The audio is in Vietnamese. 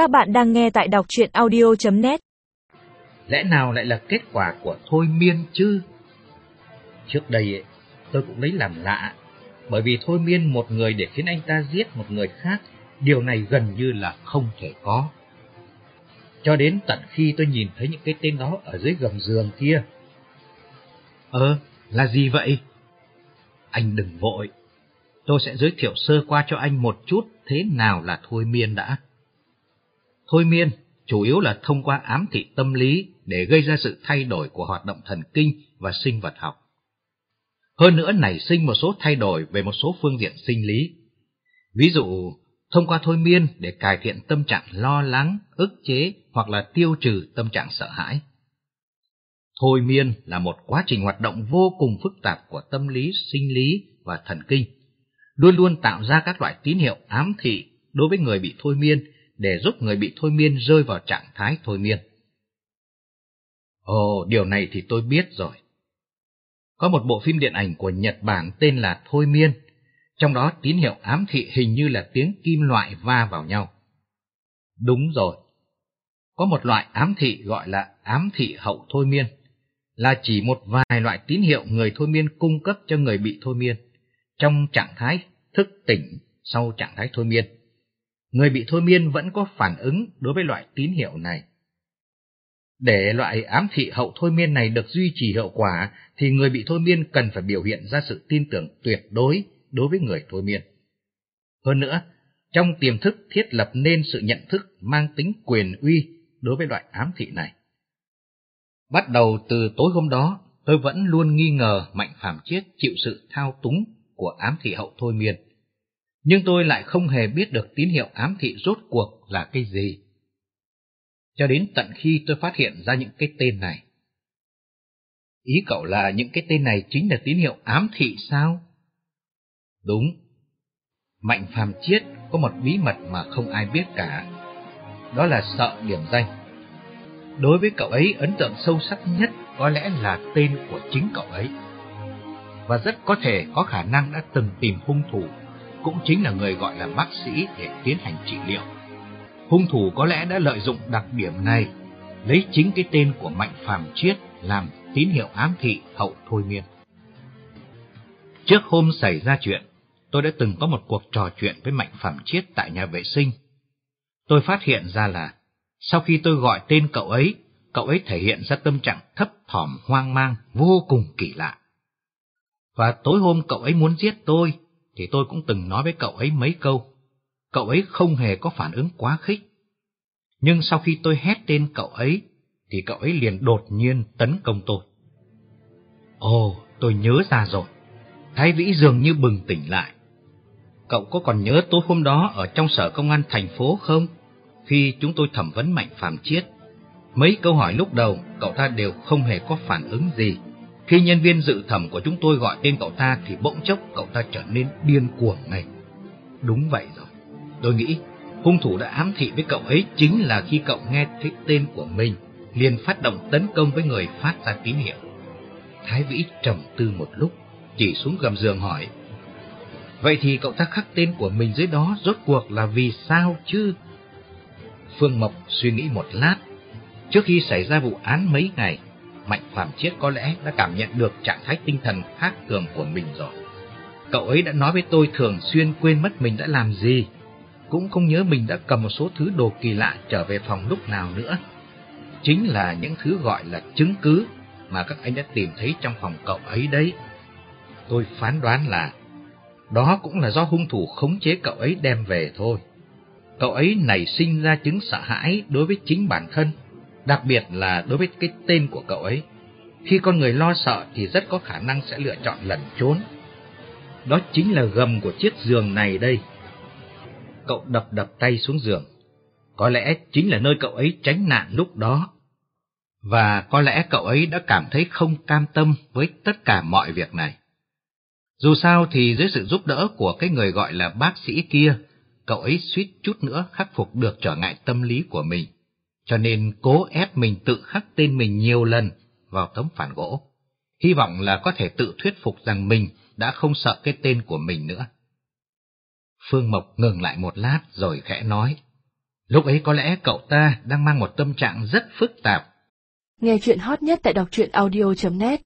Các bạn đang nghe tại đọc chuyện audio.net Lẽ nào lại là kết quả của thôi miên chứ? Trước đây ấy, tôi cũng lấy làm lạ, bởi vì thôi miên một người để khiến anh ta giết một người khác, điều này gần như là không thể có. Cho đến tận khi tôi nhìn thấy những cái tên đó ở dưới gầm giường kia. Ờ, là gì vậy? Anh đừng vội, tôi sẽ giới thiệu sơ qua cho anh một chút thế nào là thôi miên đã. Thôi miên chủ yếu là thông qua ám thị tâm lý để gây ra sự thay đổi của hoạt động thần kinh và sinh vật học. Hơn nữa nảy sinh một số thay đổi về một số phương diện sinh lý. Ví dụ, thông qua thôi miên để cải thiện tâm trạng lo lắng, ức chế hoặc là tiêu trừ tâm trạng sợ hãi. Thôi miên là một quá trình hoạt động vô cùng phức tạp của tâm lý, sinh lý và thần kinh, luôn luôn tạo ra các loại tín hiệu ám thị đối với người bị thôi miên để giúp người bị thôi miên rơi vào trạng thái thôi miên. Ồ, điều này thì tôi biết rồi. Có một bộ phim điện ảnh của Nhật Bản tên là Thôi Miên, trong đó tín hiệu ám thị hình như là tiếng kim loại va vào nhau. Đúng rồi. Có một loại ám thị gọi là ám thị hậu thôi miên, là chỉ một vài loại tín hiệu người thôi miên cung cấp cho người bị thôi miên trong trạng thái thức tỉnh sau trạng thái thôi miên người bị thôi miên vẫn có phản ứng đối với loại tín hiệu này. Để loại ám thị hậu thôi miên này được duy trì hiệu quả, thì người bị thôi miên cần phải biểu hiện ra sự tin tưởng tuyệt đối đối với người thôi miên. Hơn nữa, trong tiềm thức thiết lập nên sự nhận thức mang tính quyền uy đối với loại ám thị này. Bắt đầu từ tối hôm đó, tôi vẫn luôn nghi ngờ Mạnh Phạm Chiết chịu sự thao túng của ám thị hậu thôi miên nhưng tôi lại không hề biết được tín hiệu ám thị rốt cuộc là cái gì. Cho đến tận khi tôi phát hiện ra những cái tên này. Ý cậu là những cái tên này chính là tín hiệu ám thị sao? Đúng. Mạnh phàm chiết có một bí mật mà không ai biết cả. Đó là sợ điểm danh. Đối với cậu ấy, ấn tượng sâu sắc nhất có lẽ là tên của chính cậu ấy. Và rất có thể có khả năng đã từng tìm hung thủ cũng chính là người gọi là bác sĩ để tiến hành trị liệu. Hung thủ có lẽ đã lợi dụng đặc điểm này, lấy chính cái tên của Mạnh Phàm Chiết làm tín hiệu ám thị hậu thôi miên. Trước hôm xảy ra chuyện, tôi đã từng có một cuộc trò chuyện với Mạnh Phàm Chiết tại nhà vệ sinh. Tôi phát hiện ra là, sau khi tôi gọi tên cậu ấy, cậu ấy thể hiện ra tâm trạng thấp thỏm hoang mang vô cùng kỳ lạ. Và tối hôm cậu ấy muốn giết tôi, thì tôi cũng từng nói với cậu ấy mấy câu. Cậu ấy không hề có phản ứng quá khích. Nhưng sau khi tôi hét tên cậu ấy, thì cậu ấy liền đột nhiên tấn công tôi. Ồ, tôi nhớ ra rồi. Thái Vĩ dường như bừng tỉnh lại. Cậu có còn nhớ tối hôm đó ở trong sở công an thành phố không? Khi chúng tôi thẩm vấn Mạnh Phạm Chiết, mấy câu hỏi lúc đầu cậu ta đều không hề có phản ứng gì. Khi nhân viên dự thẩm của chúng tôi gọi tên cậu ta thì bỗng chốc cậu ta trở nên điên cuồng ngay. Đúng vậy rồi. Tôi nghĩ hung thủ đã ám thị với cậu ấy chính là khi cậu nghe thấy tên của mình liền phát động tấn công với người phát ra tín hiệu. Thái Vĩ trầm tư một lúc, chỉ xuống gầm giường hỏi. Vậy thì cậu ta khắc tên của mình dưới đó rốt cuộc là vì sao chứ? Phương Mộc suy nghĩ một lát. Trước khi xảy ra vụ án mấy ngày, Mạnh Phạm Chiết có lẽ đã cảm nhận được trạng thái tinh thần khác thường của mình rồi. Cậu ấy đã nói với tôi thường xuyên quên mất mình đã làm gì, cũng không nhớ mình đã cầm một số thứ đồ kỳ lạ trở về phòng lúc nào nữa. Chính là những thứ gọi là chứng cứ mà các anh đã tìm thấy trong phòng cậu ấy đấy. Tôi phán đoán là đó cũng là do hung thủ khống chế cậu ấy đem về thôi. Cậu ấy nảy sinh ra chứng sợ hãi đối với chính bản thân đặc biệt là đối với cái tên của cậu ấy. Khi con người lo sợ thì rất có khả năng sẽ lựa chọn lẩn trốn. Đó chính là gầm của chiếc giường này đây. Cậu đập đập tay xuống giường. Có lẽ chính là nơi cậu ấy tránh nạn lúc đó. Và có lẽ cậu ấy đã cảm thấy không cam tâm với tất cả mọi việc này. Dù sao thì dưới sự giúp đỡ của cái người gọi là bác sĩ kia, cậu ấy suýt chút nữa khắc phục được trở ngại tâm lý của mình cho nên cố ép mình tự khắc tên mình nhiều lần vào tấm phản gỗ. Hy vọng là có thể tự thuyết phục rằng mình đã không sợ cái tên của mình nữa. Phương Mộc ngừng lại một lát rồi khẽ nói, Lúc ấy có lẽ cậu ta đang mang một tâm trạng rất phức tạp. Nghe chuyện hot nhất tại đọc truyện audio.net